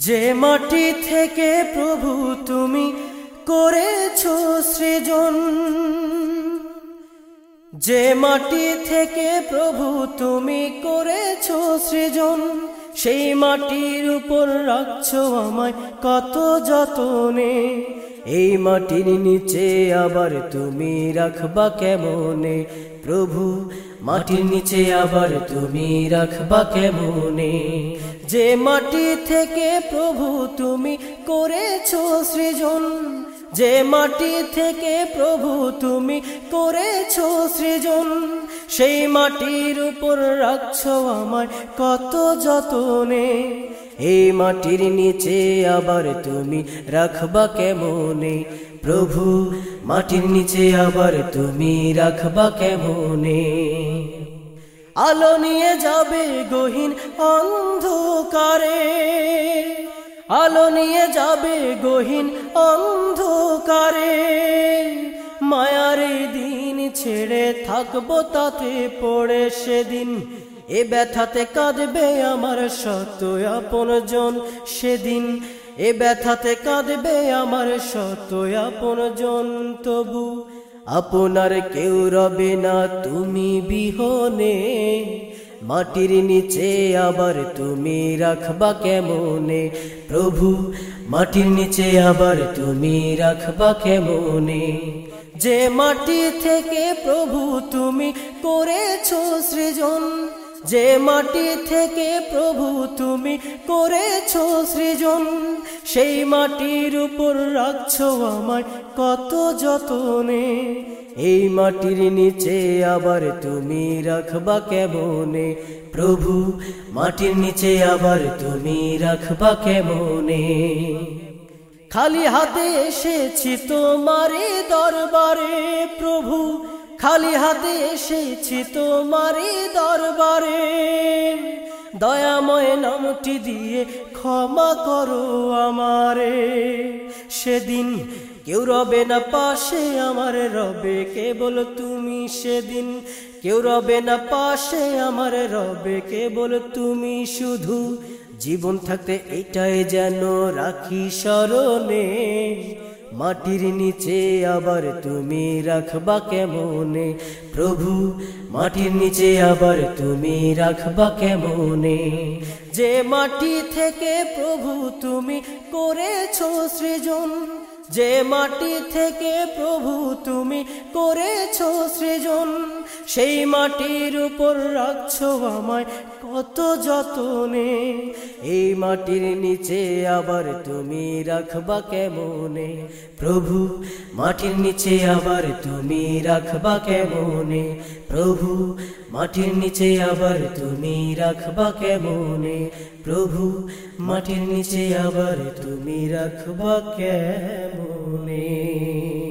যে মাটি থেকে প্রভু তুমি করেছ সৃজন যে মাটি থেকে প্রভু তুমি করেছ সৃজন সেই মাটির উপর রাখছো আমায় কত যতনে। এই মাটির নিচে আবার তুমি রাখবা কেমনে? প্রভু, মাটির নিচে আবার তুমি রাখবা কেমনে? যে মাটি থেকে প্রভু তুমি করেছ সৃজন যে মাটি থেকে প্রভু তুমি করেছ সৃজন, সেই মাটির উপর রাখছো আমার কত যতনে। এই মাটির নিচে আবার তুমি রাখবা কেমনে? প্রভু, মাটির নিচে আবার তুমি রাখবা কেমনে? আলো নিয়ে যাবে গহীন অন্ধকারে। আলো নিয়ে যাবে গহীন অন্ধকারে। মায়ার দিন ছেড়ে থাকব তাতে পড়ে সেদিন। এ ব্যথাতে কাঁদবে আমার শত আপন জন সেদিন। এ ব্যথাতে কাঁদবে আমার শত আপন জন তবু। আপনার কেউ রবে না, তুমি বিহনে। মাটির নিচে আবার তুমি রাখবা কেমনে? প্রভু, মাটির নিচে আবার তুমি রাখবা কেমনে? যে মাটি থেকে প্রভু তুমি করেছ সৃজন যে মাটি থেকে প্রভু তুমি করেছ সৃজন, সেই মাটির উপর রাখছ আমায় কত যতনে। এই মাটির নিচে আবার তুমি রাখবা কেমনে? প্রভু, মাটির নিচে আবার তুমি রাখবা কেমনে? খালি হাতে এসেছি তোমারে দরবারে প্রভু, খালি হাতে এসেছি তোমারে দরবারে দয়াময় নামটি দিয়ে ক্ষমা করো আমারে। সেদিন কেউ রবে না পাশে আমার রবে, কেবল তুমি সেদিন। কেউ রবে না পাশে আমার রবে, কেবল তুমি শুধু। জীবন থাকতে এটাই যেন রাখি স্মরণে। মাটির নিচে আবার তুমি রাখবা কেমনে? প্রভু, মাটির নিচে আবার তুমি রাখবা কেমনে? যে মাটি থেকে প্রভু তুমি করেছ সৃজন, যে মাটি থেকে প্রভু তুমি করেছ সৃজন সেই মাটির উপর রাখছো আমায় কত যতনে। এই মাটির নিচে আবার তুমি রাখবা কেমনে? প্রভু, মাটির নিচে আবার তুমি রাখবা কেমনে? প্রভু, মাটির নিচে আবার তুমি রাখবা কেমনে? প্রভু, মাটির নিচে আবার তুমি রাখবা কেমনে?